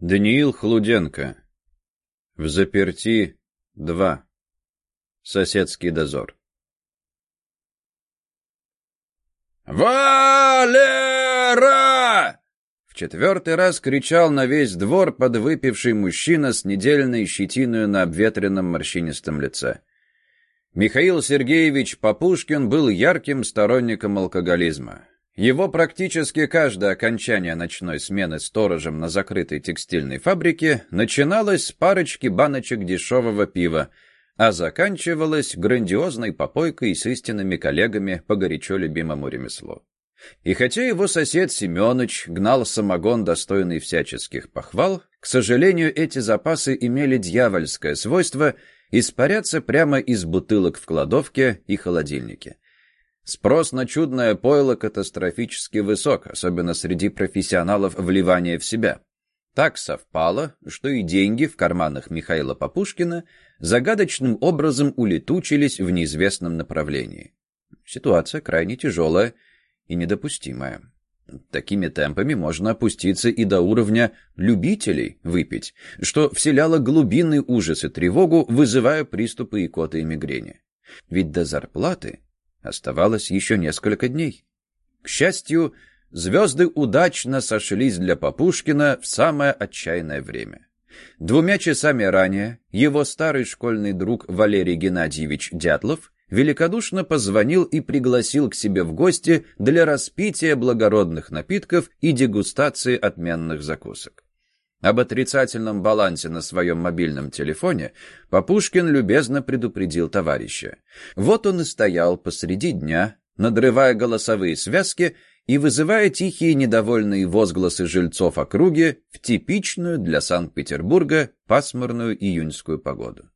Даниил Хлуденко. В заперти 2. Соседский дозор. «Валера!» В четвертый раз кричал на весь двор подвыпивший мужчина с недельной щетиной на обветренном морщинистом лице. Михаил Сергеевич Попушкин был ярким сторонником алкоголизма. Его практически каждое окончание ночной смены сторожем на закрытой текстильной фабрике начиналось с парочки баночек дешевого пива, а заканчивалось грандиозной попойкой с истинными коллегами по горячо любимому ремеслу. И хотя его сосед Семенович гнал самогон, достойный всяческих похвал, к сожалению, эти запасы имели дьявольское свойство испаряться прямо из бутылок в кладовке и холодильнике. Спрос на чудное пойло катастрофически высок, особенно среди профессионалов вливания в себя. Так совпало, что и деньги в карманах Михаила Попушкина загадочным образом улетучились в неизвестном направлении. Ситуация крайне тяжелая и недопустимая. Такими темпами можно опуститься и до уровня любителей выпить, что вселяло глубинный ужас и тревогу, вызывая приступы икоты и мигрени. Ведь до зарплаты Оставалось еще несколько дней. К счастью, звезды удачно сошлись для Попушкина в самое отчаянное время. Двумя часами ранее его старый школьный друг Валерий Геннадьевич Дятлов великодушно позвонил и пригласил к себе в гости для распития благородных напитков и дегустации отменных закусок. Об отрицательном балансе на своем мобильном телефоне Попушкин любезно предупредил товарища. Вот он и стоял посреди дня, надрывая голосовые связки и вызывая тихие недовольные возгласы жильцов округи в типичную для Санкт-Петербурга пасмурную июньскую погоду.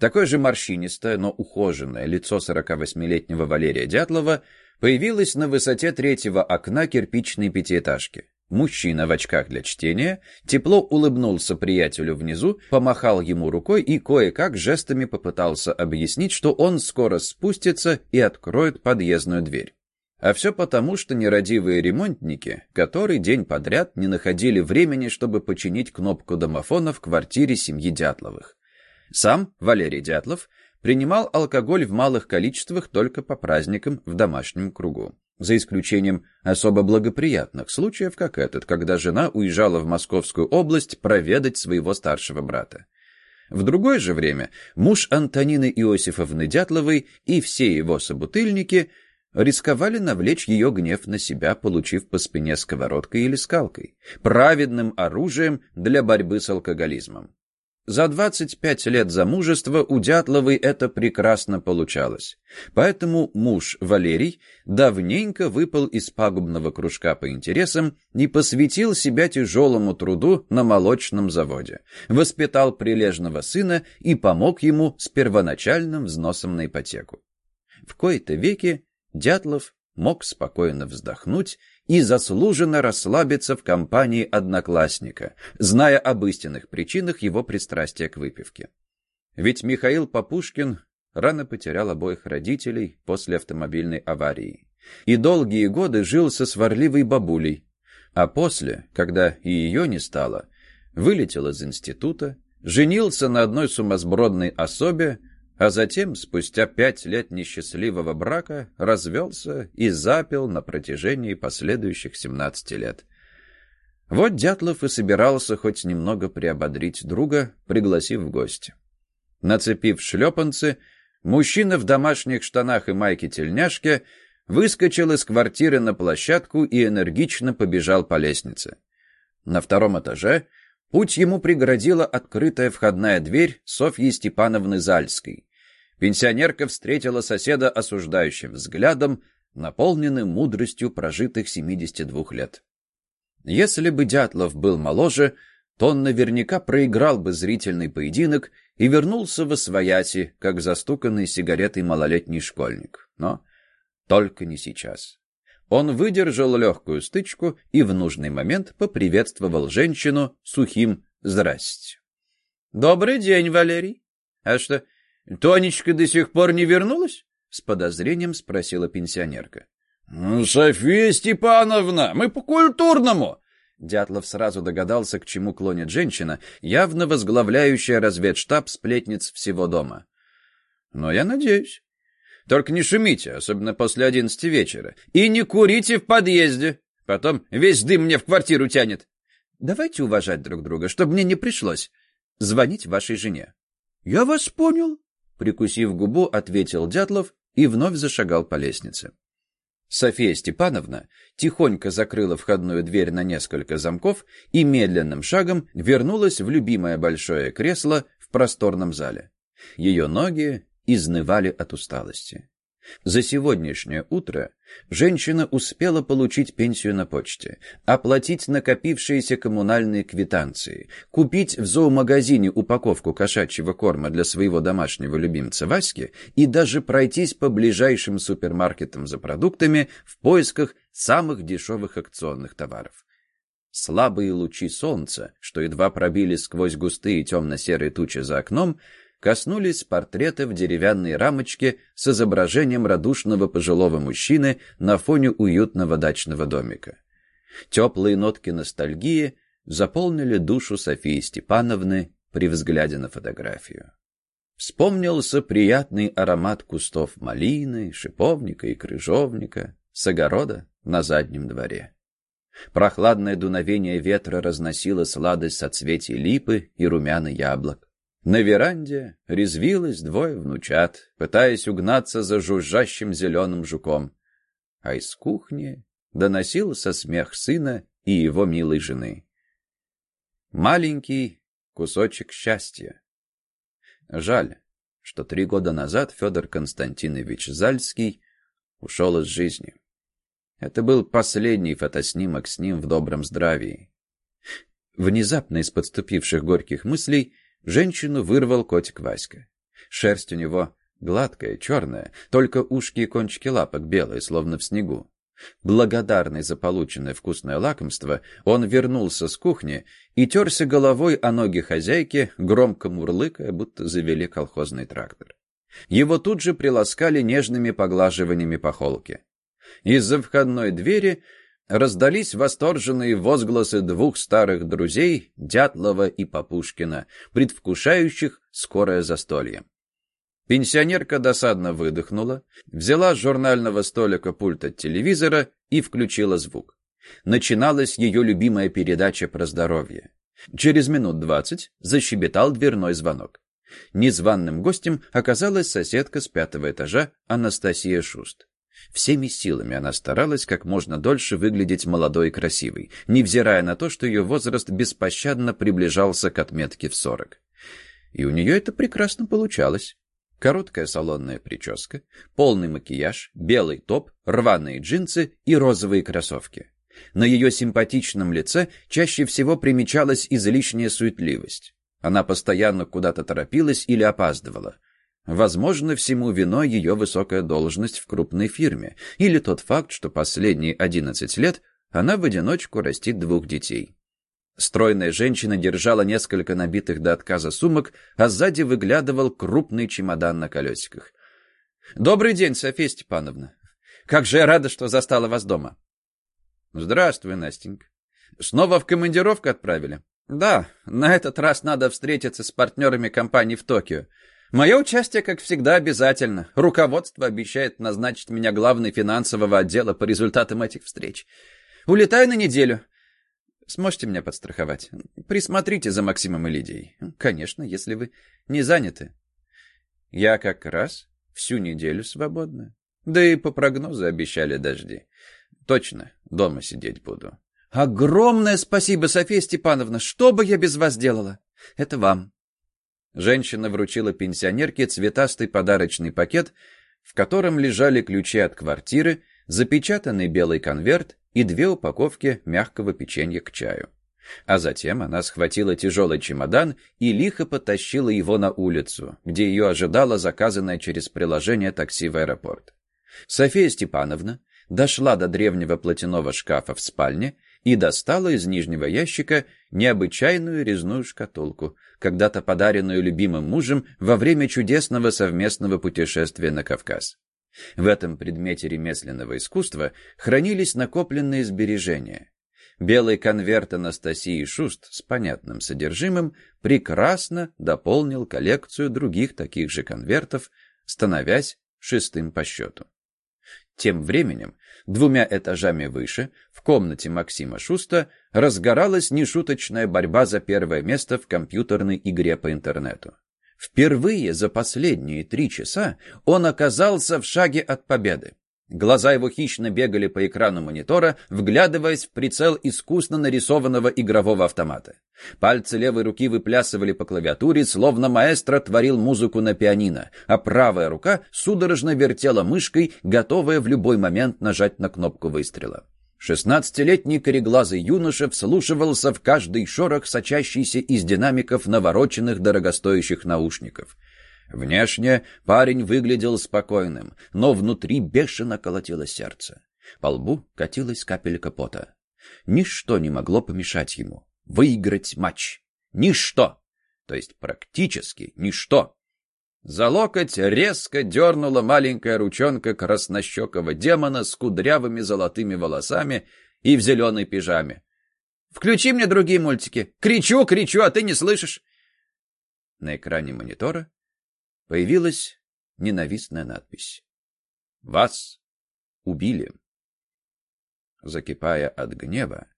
Такое же морщинистое, но ухоженное лицо 48-летнего Валерия Дятлова появилось на высоте третьего окна кирпичной пятиэтажки. Мужчина в очках для чтения тепло улыбнулся приятелю внизу, помахал ему рукой и кое-как жестами попытался объяснить, что он скоро спустится и откроет подъездную дверь. А все потому, что нерадивые ремонтники который день подряд не находили времени, чтобы починить кнопку домофона в квартире семьи Дятловых. Сам Валерий Дятлов принимал алкоголь в малых количествах только по праздникам в домашнем кругу за исключением особо благоприятных случаев, как этот, когда жена уезжала в Московскую область проведать своего старшего брата. В другое же время муж Антонины Иосифовны Дятловой и все его собутыльники рисковали навлечь ее гнев на себя, получив по спине сковородкой или скалкой, праведным оружием для борьбы с алкоголизмом. За 25 лет замужества у Дятловой это прекрасно получалось. Поэтому муж Валерий давненько выпал из пагубного кружка по интересам и посвятил себя тяжелому труду на молочном заводе, воспитал прилежного сына и помог ему с первоначальным взносом на ипотеку. В кои-то веки Дятлов мог спокойно вздохнуть и заслуженно расслабиться в компании одноклассника, зная об истинных причинах его пристрастия к выпивке. Ведь Михаил Попушкин рано потерял обоих родителей после автомобильной аварии и долгие годы жил со сварливой бабулей, а после, когда и ее не стало, вылетел из института, женился на одной сумасбродной особе, а затем, спустя пять лет несчастливого брака, развелся и запил на протяжении последующих 17 лет. Вот Дятлов и собирался хоть немного приободрить друга, пригласив в гости. Нацепив шлепанцы, мужчина в домашних штанах и майке-тельняшке выскочил из квартиры на площадку и энергично побежал по лестнице. На втором этаже путь ему преградила открытая входная дверь Софьи Степановны Зальской. Пенсионерка встретила соседа осуждающим взглядом, наполненным мудростью прожитых 72 лет. Если бы Дятлов был моложе, то он наверняка проиграл бы зрительный поединок и вернулся в освояси, как застуканный сигаретой малолетний школьник. Но только не сейчас. Он выдержал легкую стычку и в нужный момент поприветствовал женщину сухим «здрасте». «Добрый день, Валерий. А что, Тонечка до сих пор не вернулась? С подозрением спросила пенсионерка. «Ну, София Степановна, мы по-культурному!» Дятлов сразу догадался, к чему клонит женщина, явно возглавляющая разведштаб сплетниц всего дома. «Но я надеюсь. Только не шумите, особенно после одиннадцати вечера. И не курите в подъезде. Потом весь дым мне в квартиру тянет. Давайте уважать друг друга, чтобы мне не пришлось звонить вашей жене». «Я вас понял», — прикусив губу, ответил Дятлов и вновь зашагал по лестнице. София Степановна тихонько закрыла входную дверь на несколько замков и медленным шагом вернулась в любимое большое кресло в просторном зале. Ее ноги изнывали от усталости. За сегодняшнее утро женщина успела получить пенсию на почте, оплатить накопившиеся коммунальные квитанции, купить в зоомагазине упаковку кошачьего корма для своего домашнего любимца Васьки и даже пройтись по ближайшим супермаркетам за продуктами в поисках самых дешевых акционных товаров. Слабые лучи солнца, что едва пробили сквозь густые темно-серые тучи за окном, коснулись портрета в деревянной рамочке с изображением радушного пожилого мужчины на фоне уютного дачного домика. Теплые нотки ностальгии заполнили душу Софии Степановны при взгляде на фотографию. Вспомнился приятный аромат кустов малины, шиповника и крыжовника с огорода на заднем дворе. Прохладное дуновение ветра разносило сладость соцветий липы и румяна яблок. На веранде резвилось двое внучат, пытаясь угнаться за жужжащим зеленым жуком. А из кухни доносился смех сына и его милой жены. Маленький кусочек счастья. Жаль, что три года назад Федор Константинович Зальский ушел из жизни. Это был последний фотоснимок с ним в добром здравии. Внезапно из подступивших горьких мыслей Женщину вырвал котик Васька. Шерсть у него гладкая, черная, только ушки и кончики лапок белые, словно в снегу. Благодарный за полученное вкусное лакомство, он вернулся с кухни и терся головой о ноги хозяйки, громко мурлыкая, будто завели колхозный трактор. Его тут же приласкали нежными поглаживаниями по холке. Из-за входной двери раздались восторженные возгласы двух старых друзей, Дятлова и Попушкина, предвкушающих скорое застолье. Пенсионерка досадно выдохнула, взяла с журнального столика пульт от телевизора и включила звук. Начиналась ее любимая передача про здоровье. Через минут двадцать защебетал дверной звонок. Незваным гостем оказалась соседка с пятого этажа Анастасия Шуст. Всеми силами она старалась как можно дольше выглядеть молодой и красивой, невзирая на то, что ее возраст беспощадно приближался к отметке в сорок. И у нее это прекрасно получалось. Короткая салонная прическа, полный макияж, белый топ, рваные джинсы и розовые кроссовки. На ее симпатичном лице чаще всего примечалась излишняя суетливость. Она постоянно куда-то торопилась или опаздывала. Возможно, всему виной ее высокая должность в крупной фирме или тот факт, что последние 11 лет она в одиночку растит двух детей. Стройная женщина держала несколько набитых до отказа сумок, а сзади выглядывал крупный чемодан на колесиках. «Добрый день, Софья Степановна. Как же я рада, что застала вас дома». «Здравствуй, Настенька. Снова в командировку отправили?» «Да, на этот раз надо встретиться с партнерами компании в Токио. Мое участие, как всегда, обязательно. Руководство обещает назначить меня главной финансового отдела по результатам этих встреч. Улетаю на неделю. Сможете меня подстраховать? Присмотрите за Максимом и Лидией. Конечно, если вы не заняты. Я как раз всю неделю свободна. Да и по прогнозу обещали дожди. Точно, дома сидеть буду. Огромное спасибо, София Степановна. Что бы я без вас делала? Это вам. Женщина вручила пенсионерке цветастый подарочный пакет, в котором лежали ключи от квартиры, запечатанный белый конверт и две упаковки мягкого печенья к чаю. А затем она схватила тяжелый чемодан и лихо потащила его на улицу, где ее ожидало заказанное через приложение такси в аэропорт. София Степановна дошла до древнего платяного шкафа в спальне и достала из нижнего ящика необычайную резную шкатулку, когда-то подаренную любимым мужем во время чудесного совместного путешествия на Кавказ. В этом предмете ремесленного искусства хранились накопленные сбережения. Белый конверт Анастасии Шуст с понятным содержимым прекрасно дополнил коллекцию других таких же конвертов, становясь шестым по счету. Тем временем, двумя этажами выше, в комнате Максима Шуста, разгоралась нешуточная борьба за первое место в компьютерной игре по интернету. Впервые за последние три часа он оказался в шаге от победы. Глаза его хищно бегали по экрану монитора, вглядываясь в прицел искусно нарисованного игрового автомата. Пальцы левой руки выплясывали по клавиатуре, словно маэстро творил музыку на пианино, а правая рука судорожно вертела мышкой, готовая в любой момент нажать на кнопку выстрела. Шестнадцатилетний кореглазый юноша вслушивался в каждый шорох, сочащийся из динамиков навороченных дорогостоящих наушников — Внешне парень выглядел спокойным, но внутри бешено колотилось сердце. По лбу катилась капелька пота. Ничто не могло помешать ему выиграть матч. Ничто! То есть практически ничто. За локоть резко дернула маленькая ручонка краснощекого демона с кудрявыми золотыми волосами и в зеленой пижаме. «Включи мне другие мультики! Кричу, кричу, а ты не слышишь!» На экране монитора появилась ненавистная надпись. «Вас убили». Закипая от гнева,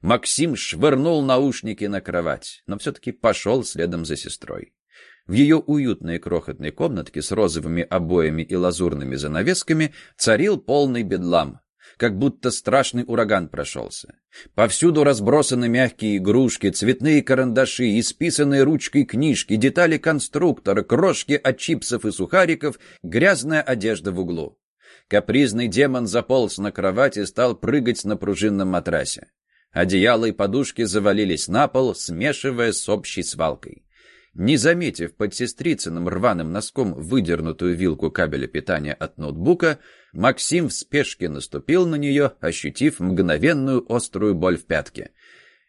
Максим швырнул наушники на кровать, но все-таки пошел следом за сестрой. В ее уютной крохотной комнатке с розовыми обоями и лазурными занавесками царил полный бедлам как будто страшный ураган прошелся. Повсюду разбросаны мягкие игрушки, цветные карандаши, исписанные ручкой книжки, детали конструктора, крошки от чипсов и сухариков, грязная одежда в углу. Капризный демон заполз на кровать и стал прыгать на пружинном матрасе. Одеяло и подушки завалились на пол, смешивая с общей свалкой. Не заметив под сестрицыным рваным носком выдернутую вилку кабеля питания от ноутбука, Максим в спешке наступил на нее, ощутив мгновенную острую боль в пятке.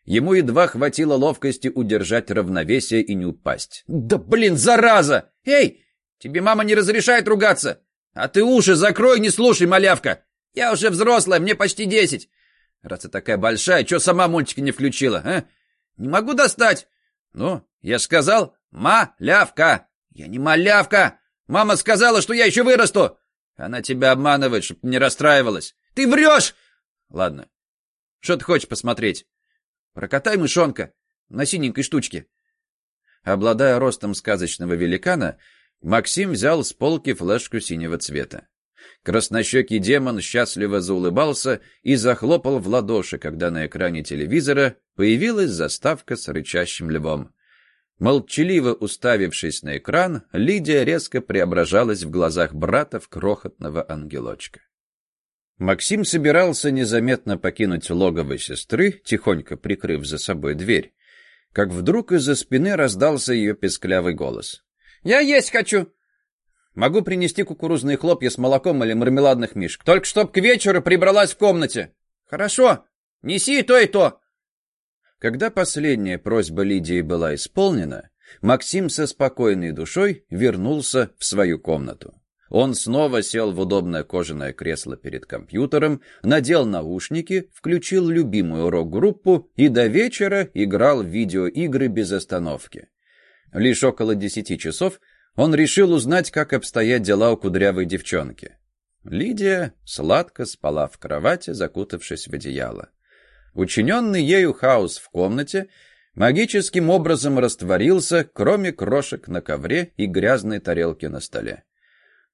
Ему едва хватило ловкости удержать равновесие и не упасть. «Да блин, зараза! Эй, тебе мама не разрешает ругаться! А ты уши закрой, не слушай, малявка! Я уже взрослая, мне почти десять! Раз ты такая большая, чё сама мультики не включила, а? Не могу достать! Ну, я сказал, малявка. Я не малявка. Мама сказала, что я еще вырасту. Она тебя обманывает, чтоб не расстраивалась. Ты врешь! Ладно. Что ты хочешь посмотреть? Прокатай мышонка на синенькой штучке. Обладая ростом сказочного великана, Максим взял с полки флешку синего цвета. Краснощекий демон счастливо заулыбался и захлопал в ладоши, когда на экране телевизора появилась заставка с рычащим львом. Молчаливо уставившись на экран, Лидия резко преображалась в глазах брата в крохотного ангелочка. Максим собирался незаметно покинуть логово сестры, тихонько прикрыв за собой дверь, как вдруг из-за спины раздался ее песклявый голос. «Я есть хочу!» «Могу принести кукурузные хлопья с молоком или мармеладных мишек, только чтоб к вечеру прибралась в комнате». «Хорошо, неси и то, и то!» Когда последняя просьба Лидии была исполнена, Максим со спокойной душой вернулся в свою комнату. Он снова сел в удобное кожаное кресло перед компьютером, надел наушники, включил любимую рок-группу и до вечера играл в видеоигры без остановки. Лишь около десяти часов он решил узнать, как обстоят дела у кудрявой девчонки. Лидия сладко спала в кровати, закутавшись в одеяло. Учиненный ею хаос в комнате магическим образом растворился, кроме крошек на ковре и грязной тарелки на столе.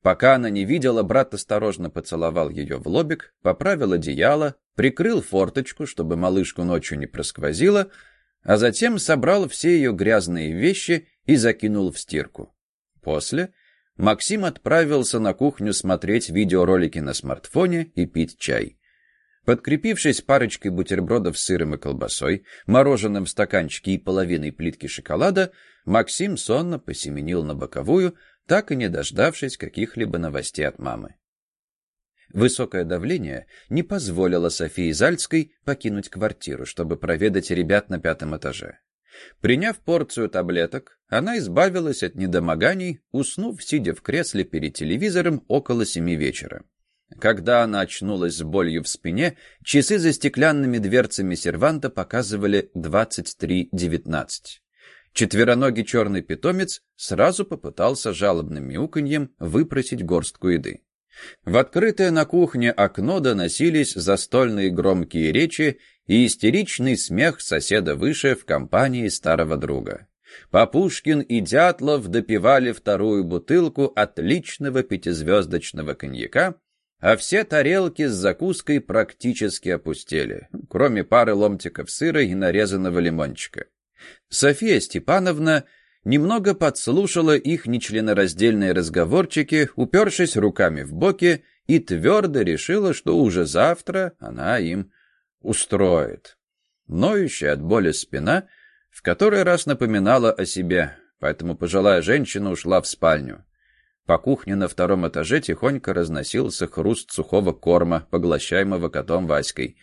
Пока она не видела, брат осторожно поцеловал ее в лобик, поправил одеяло, прикрыл форточку, чтобы малышку ночью не просквозило, а затем собрал все ее грязные вещи и закинул в стирку. После Максим отправился на кухню смотреть видеоролики на смартфоне и пить чай. Подкрепившись парочкой бутербродов с сыром и колбасой, мороженым в стаканчике и половиной плитки шоколада, Максим сонно посеменил на боковую, так и не дождавшись каких-либо новостей от мамы. Высокое давление не позволило Софии Зальской покинуть квартиру, чтобы проведать ребят на пятом этаже. Приняв порцию таблеток, она избавилась от недомоганий, уснув, сидя в кресле перед телевизором около семи вечера. Когда она очнулась с болью в спине, часы за стеклянными дверцами серванта показывали 23.19. Четвероногий черный питомец сразу попытался жалобным мяуканьем выпросить горстку еды. В открытое на кухне окно доносились застольные громкие речи и истеричный смех соседа выше в компании старого друга. Папушкин и Дятлов допивали вторую бутылку отличного пятизвездочного коньяка, а все тарелки с закуской практически опустели, кроме пары ломтиков сыра и нарезанного лимончика. София Степановна немного подслушала их нечленораздельные разговорчики, упершись руками в боки, и твердо решила, что уже завтра она им устроит. Ноющая от боли спина в который раз напоминала о себе, поэтому пожилая женщина ушла в спальню. По кухне на втором этаже тихонько разносился хруст сухого корма, поглощаемого котом Васькой,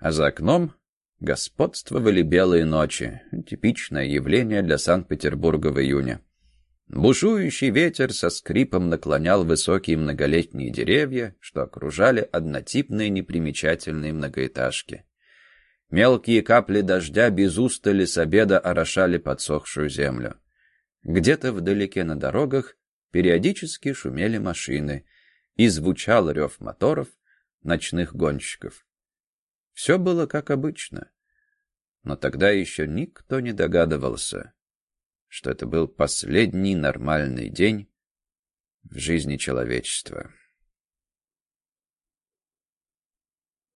а за окном господствовали белые ночи, типичное явление для Санкт-Петербурга в июне. Бушующий ветер со скрипом наклонял высокие многолетние деревья, что окружали однотипные непримечательные многоэтажки. Мелкие капли дождя без устали с обеда орошали подсохшую землю. Где-то вдалеке на дорогах периодически шумели машины, и звучал рев моторов ночных гонщиков. Все было как обычно. Но тогда еще никто не догадывался, что это был последний нормальный день в жизни человечества.